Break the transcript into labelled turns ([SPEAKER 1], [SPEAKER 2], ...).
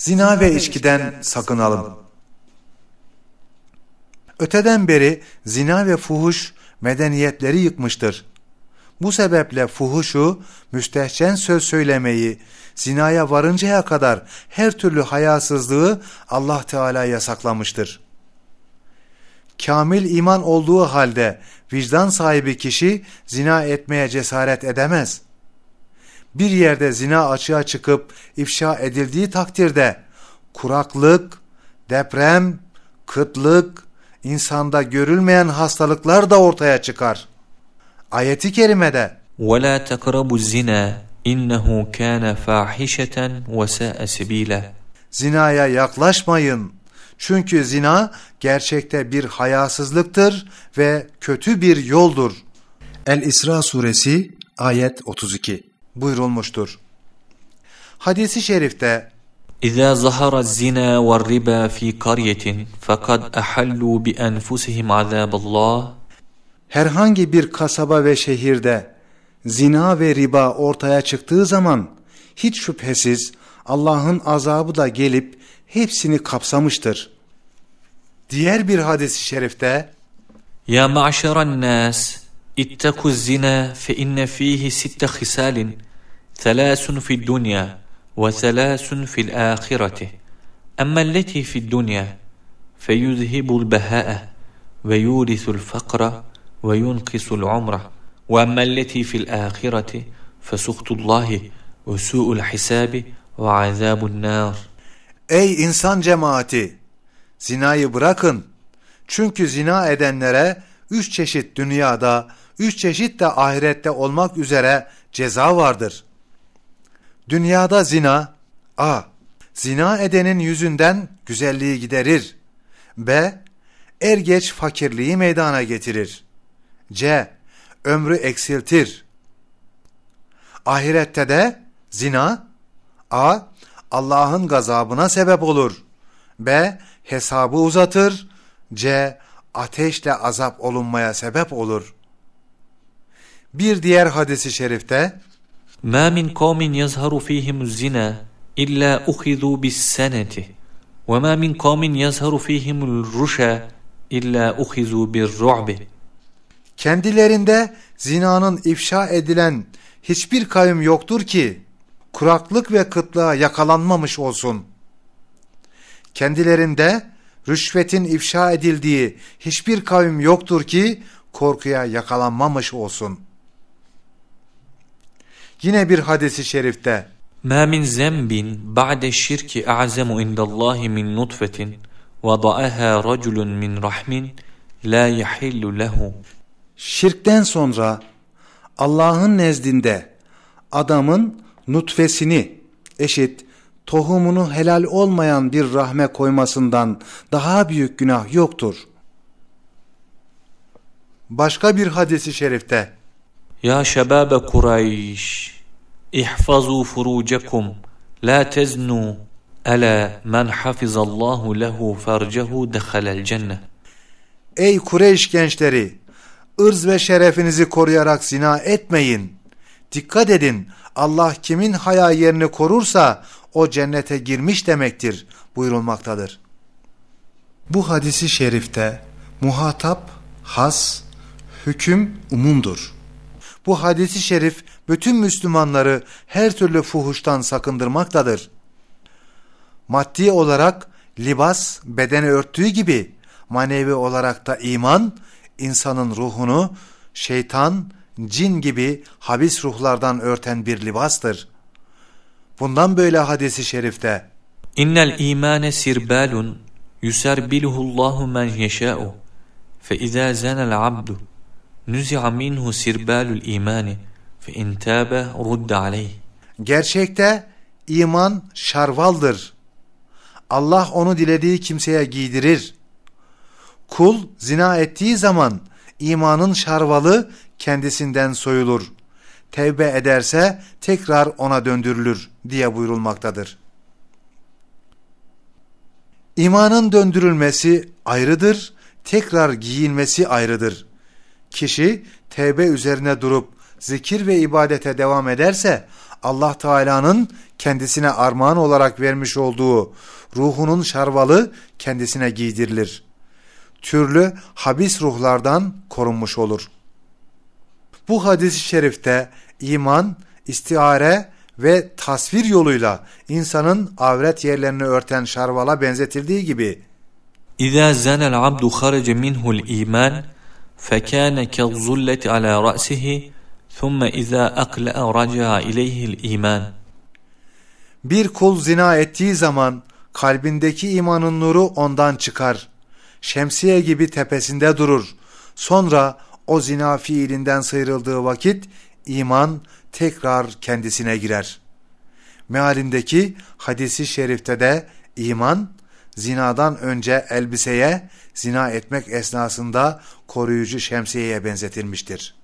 [SPEAKER 1] Zina ve içkiden sakınalım. Öteden beri zina ve fuhuş medeniyetleri yıkmıştır. Bu sebeple fuhuşu, müstehcen söz söylemeyi, zinaya varıncaya kadar her türlü hayasızlığı Allah Teala yasaklamıştır. Kamil iman olduğu halde vicdan sahibi kişi zina etmeye cesaret edemez Bir yerde zina açığa çıkıp ifşa edildiği takdirde kuraklık, deprem, kıtlık, insanda görülmeyen hastalıklar da ortaya çıkar. Ayeti kerimede
[SPEAKER 2] وَلَا تَقْرَبُوا الزِّنَا اِنَّهُ كَانَ فَاحِشَةً وَسَاءَ سَب۪يلًا
[SPEAKER 1] Zinaya yaklaşmayın. Çünkü zina gerçekte bir hayasızlıktır ve kötü bir yoldur. El-İsra suresi ayet 32 buyurulmuştur. Hadisi şerifte
[SPEAKER 2] İza zahara zina ve riba fi karyetin fakat ahallu bi enfusihim azaballah
[SPEAKER 1] Herhangi bir kasaba ve şehirde zina ve riba ortaya çıktığı zaman hiç şüphesiz Allah'ın azabı da gelip hepsini kapsamıştır. Diğer bir hadis-i şerifte
[SPEAKER 2] Ya maşeren nas اتقوا الزنا فإن فيه ست خصال ثلاث في الدنيا وثلاث في الآخرة أما التي في الدنيا فيذهب البهاء ويورث الفقر وينقص العمر وأما التي في الآخرة فسخط الله وسوء الحساب وعذاب النار
[SPEAKER 1] Ey insan cemaati! Zinayı bırakın. Çünkü zina edenlere üç çeşit dünyada, üç çeşit de ahirette olmak üzere ceza vardır. Dünyada zina, a. Zina edenin yüzünden güzelliği giderir. B. Er geç fakirliği meydana getirir. C. Ömrü eksiltir. Ahirette de zina, a. Allah'ın gazabına sebep olur. B. Hesabı uzatır. C. Ateşle azap olunmaya sebep olur. Bir diğer hadisi şerifte
[SPEAKER 2] ما من قوم يظهر فيهم الزنا إلا أخذوا بالسنة وما من قوم يظهر فيهم الرشا إلا أخذوا بالرعب
[SPEAKER 1] kendilerinde zinanın ifşa edilen hiçbir kavim yoktur ki kuraklık ve kıtlığa yakalanmamış olsun. Kendilerinde rüşvetin ifşa edildiği hiçbir kavim yoktur ki korkuya yakalanmamış olsun. Yine bir hadisi şerifte
[SPEAKER 2] ما من ذنب بعد الشرك أعزم عند الله من نطفة وضعها رجل من رحم لا يحل له
[SPEAKER 1] şirkten sonra Allah'ın nezdinde adamın nutfesini eşit tohumunu helal olmayan bir rahme koymasından daha büyük günah yoktur. Başka bir hadisi şerifte
[SPEAKER 2] ya şebabe Kureyş, ihfazu furucekum, la teznu, ela men hafizallahu lehu fercehu dehalel cennet.
[SPEAKER 1] Ey Kureyş gençleri, ırz ve şerefinizi koruyarak zina etmeyin. Dikkat edin, Allah kimin haya yerini korursa o cennete girmiş demektir buyurulmaktadır. Bu hadisi şerifte muhatap, has, hüküm umumdur.'' bu hadisi şerif bütün Müslümanları her türlü fuhuştan sakındırmaktadır. Maddi olarak libas bedeni örttüğü gibi manevi olarak da iman insanın ruhunu şeytan, cin gibi habis ruhlardan örten bir libastır. Bundan böyle hadisi şerifte
[SPEAKER 2] İnnel imane sirbalun yuserbiluhullahu men yeşâ'u fe izâ zenel abdu nuzi'a minhu sirbalul imani fe in tabe rudde aleyh.
[SPEAKER 1] Gerçekte iman şarvaldır. Allah onu dilediği kimseye giydirir. Kul zina ettiği zaman imanın şarvalı kendisinden soyulur. Tevbe ederse tekrar ona döndürülür diye buyurulmaktadır. İmanın döndürülmesi ayrıdır, tekrar giyilmesi ayrıdır. Kişi tevbe üzerine durup zikir ve ibadete devam ederse Allah Teala'nın kendisine armağan olarak vermiş olduğu ruhunun şarvalı kendisine giydirilir. Türlü habis ruhlardan korunmuş olur. Bu hadis-i şerifte iman, istiare ve tasvir yoluyla insanın avret yerlerini örten şarvala benzetildiği gibi
[SPEAKER 2] İza zana al-abdu kharaca minhu al-iman فكان كالظلة على رأسه ثم إذا أقلأ رجع إليه الإيمان
[SPEAKER 1] Bir kul zina ettiği zaman kalbindeki imanın nuru ondan çıkar. Şemsiye gibi tepesinde durur. Sonra o zina fiilinden sıyrıldığı vakit iman tekrar kendisine girer. Mealindeki hadisi şerifte de iman zinadan önce elbiseye, zina etmek esnasında koruyucu şemsiyeye benzetilmiştir.